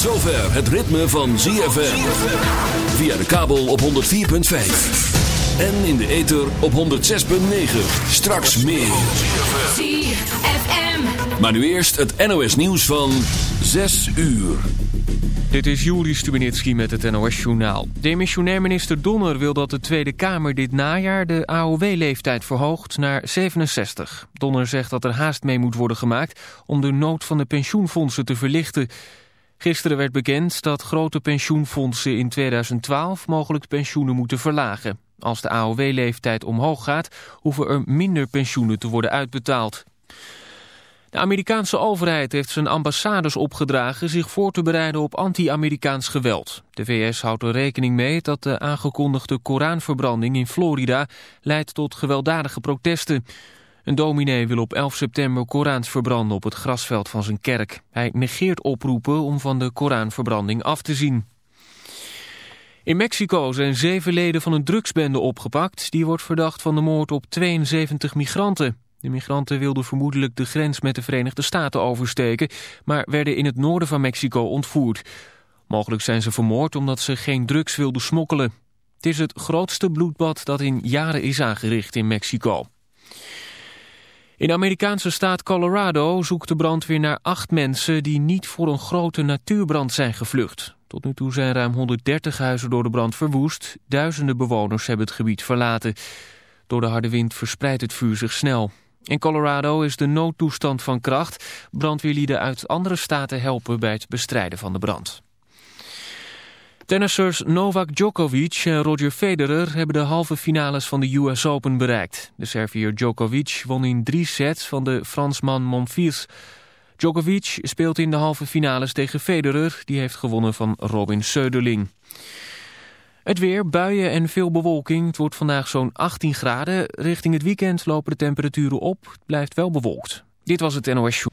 Tot zover het ritme van ZFM. Via de kabel op 104.5. En in de ether op 106.9. Straks meer. ZFM. Maar nu eerst het NOS nieuws van 6 uur. Dit is Juri Stubenitski met het NOS-journaal. Demissionair minister Donner wil dat de Tweede Kamer dit najaar de AOW-leeftijd verhoogt naar 67. Donner zegt dat er haast mee moet worden gemaakt om de nood van de pensioenfondsen te verlichten. Gisteren werd bekend dat grote pensioenfondsen in 2012 mogelijk pensioenen moeten verlagen. Als de AOW-leeftijd omhoog gaat, hoeven er minder pensioenen te worden uitbetaald. De Amerikaanse overheid heeft zijn ambassades opgedragen zich voor te bereiden op anti-Amerikaans geweld. De VS houdt er rekening mee dat de aangekondigde Koranverbranding in Florida leidt tot gewelddadige protesten. Een dominee wil op 11 september Korans verbranden op het grasveld van zijn kerk. Hij negeert oproepen om van de Koranverbranding af te zien. In Mexico zijn zeven leden van een drugsbende opgepakt. Die wordt verdacht van de moord op 72 migranten. De migranten wilden vermoedelijk de grens met de Verenigde Staten oversteken... maar werden in het noorden van Mexico ontvoerd. Mogelijk zijn ze vermoord omdat ze geen drugs wilden smokkelen. Het is het grootste bloedbad dat in jaren is aangericht in Mexico. In de Amerikaanse staat Colorado zoekt de brandweer naar acht mensen... die niet voor een grote natuurbrand zijn gevlucht. Tot nu toe zijn ruim 130 huizen door de brand verwoest. Duizenden bewoners hebben het gebied verlaten. Door de harde wind verspreidt het vuur zich snel. In Colorado is de noodtoestand van kracht. Brandweerlieden uit andere staten helpen bij het bestrijden van de brand. Tennissers Novak Djokovic en Roger Federer hebben de halve finales van de US Open bereikt. De Serviër Djokovic won in drie sets van de Fransman Monfils. Djokovic speelt in de halve finales tegen Federer, die heeft gewonnen van Robin Söderling. Het weer, buien en veel bewolking. Het wordt vandaag zo'n 18 graden. Richting het weekend lopen de temperaturen op. Het blijft wel bewolkt. Dit was het NOS Show.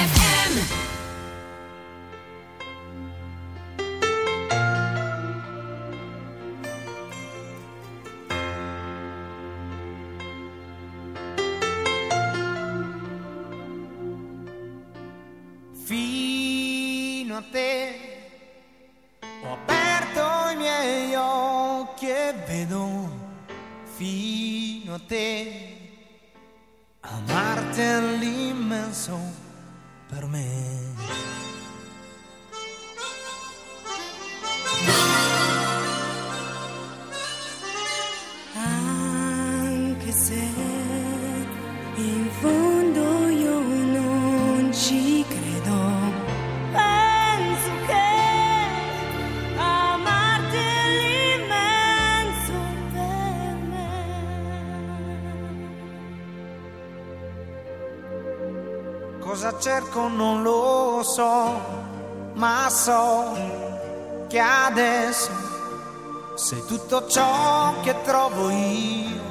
ma so che adesso sei tutto ciò che trovo io.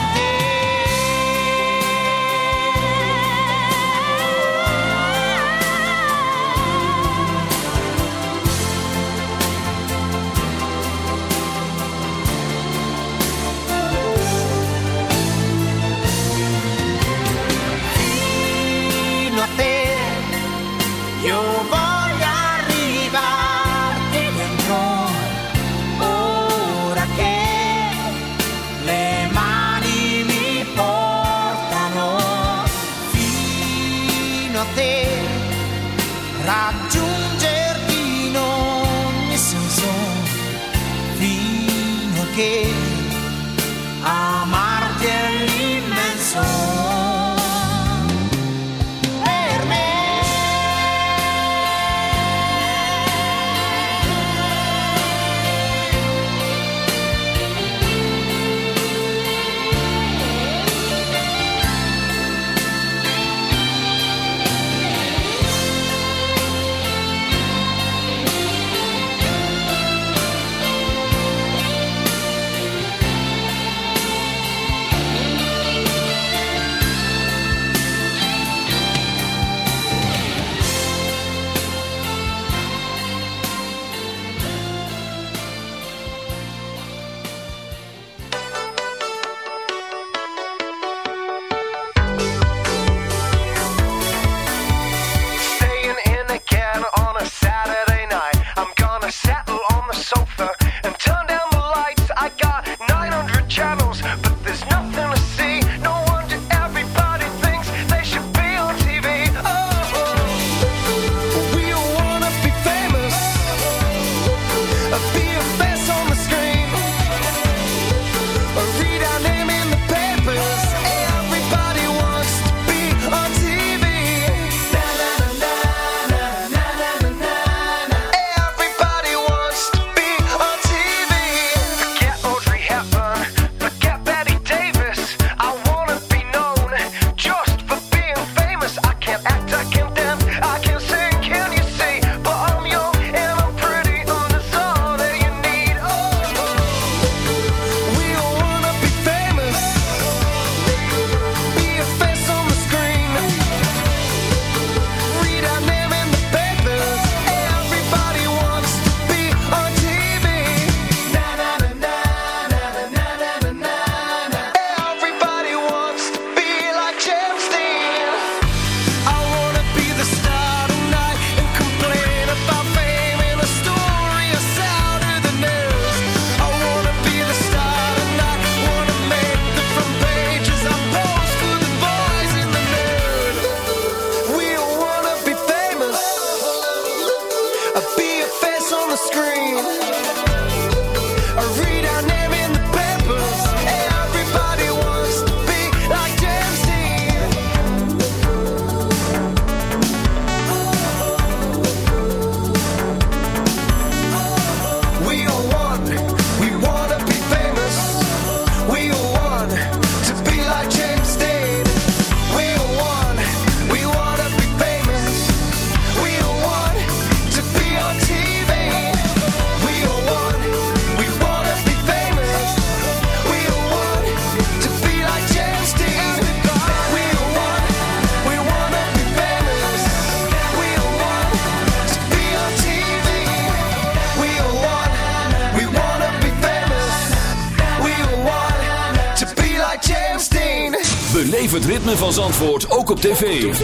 Beleef het ritme van Zandvoort ook op tv.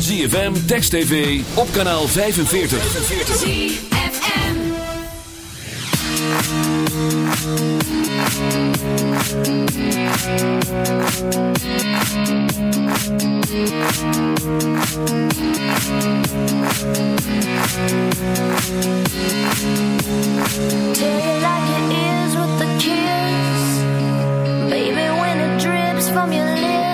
ZFM, Text TV, op kanaal 45. ZFM like it is with the kiss Baby, when it drips from your lips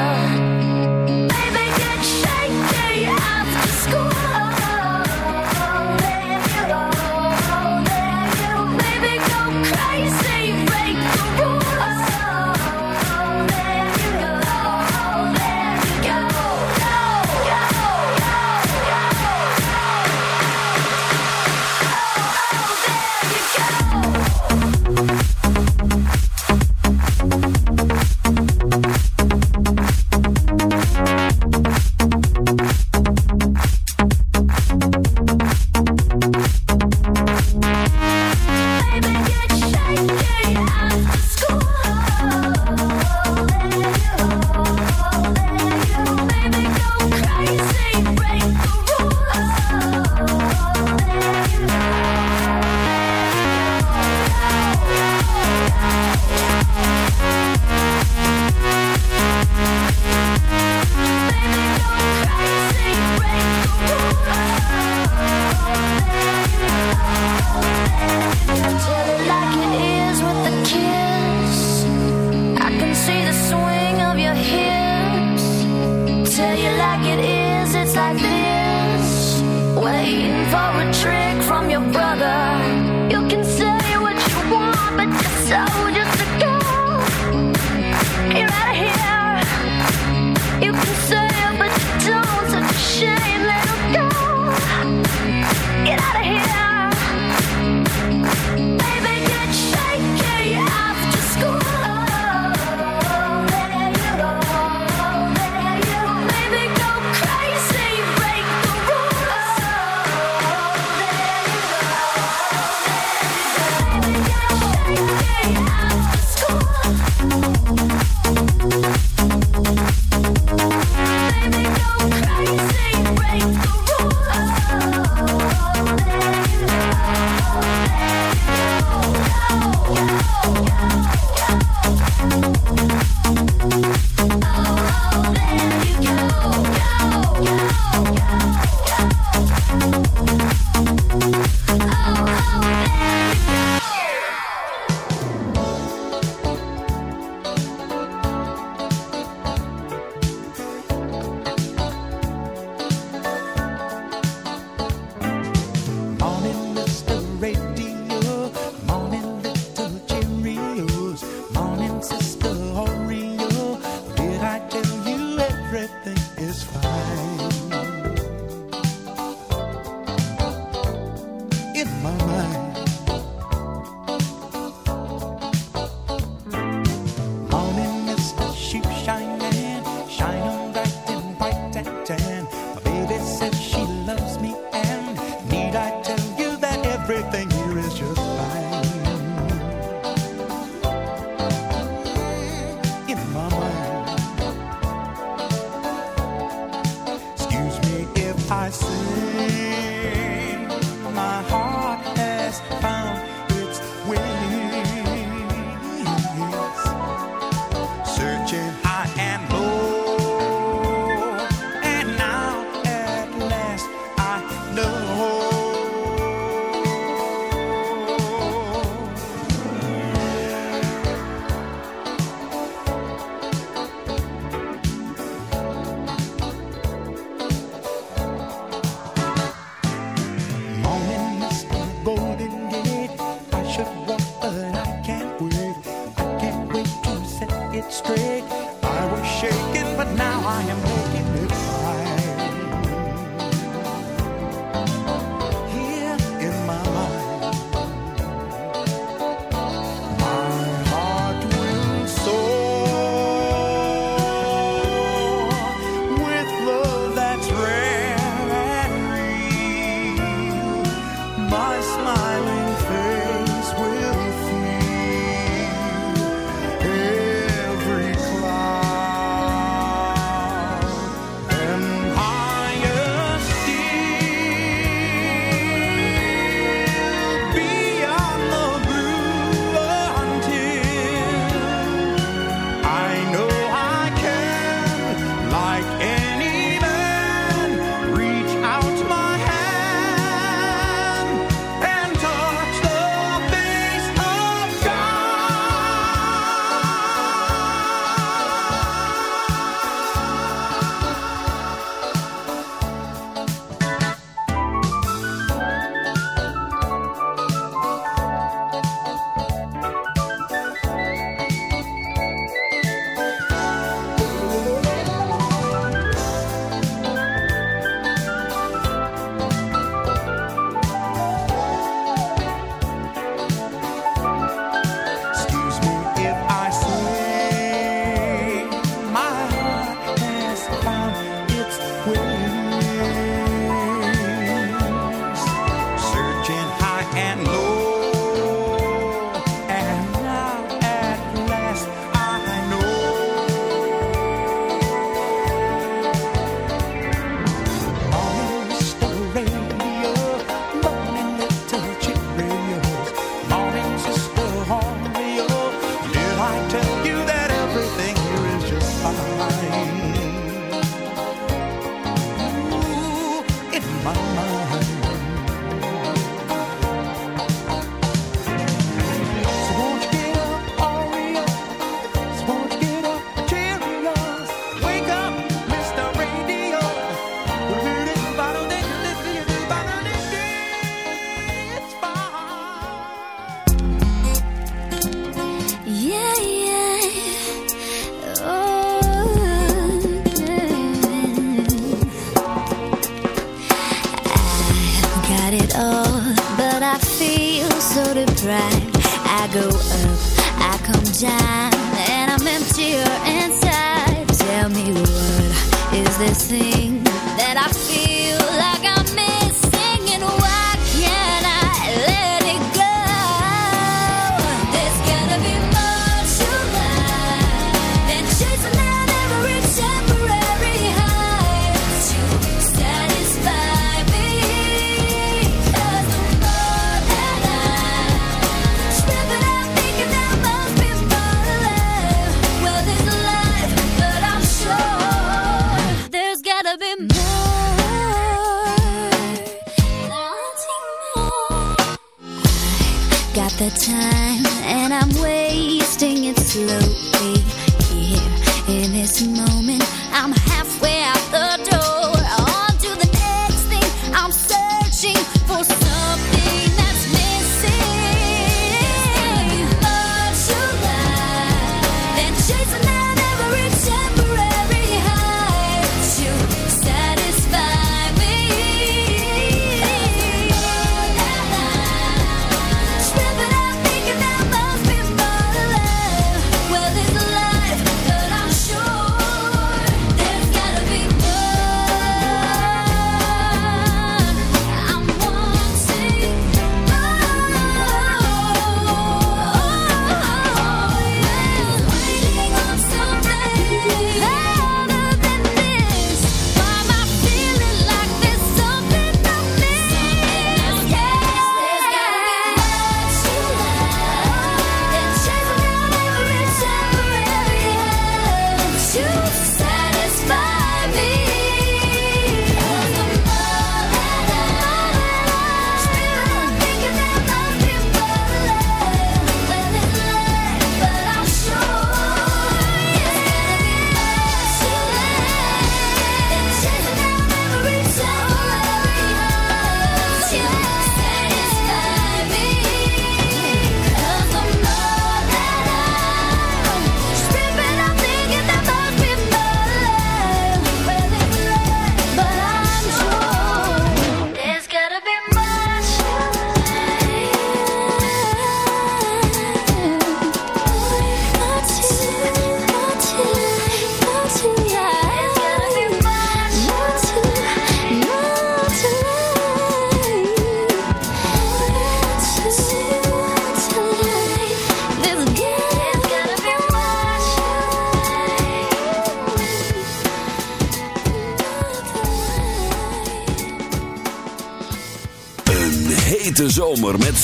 everything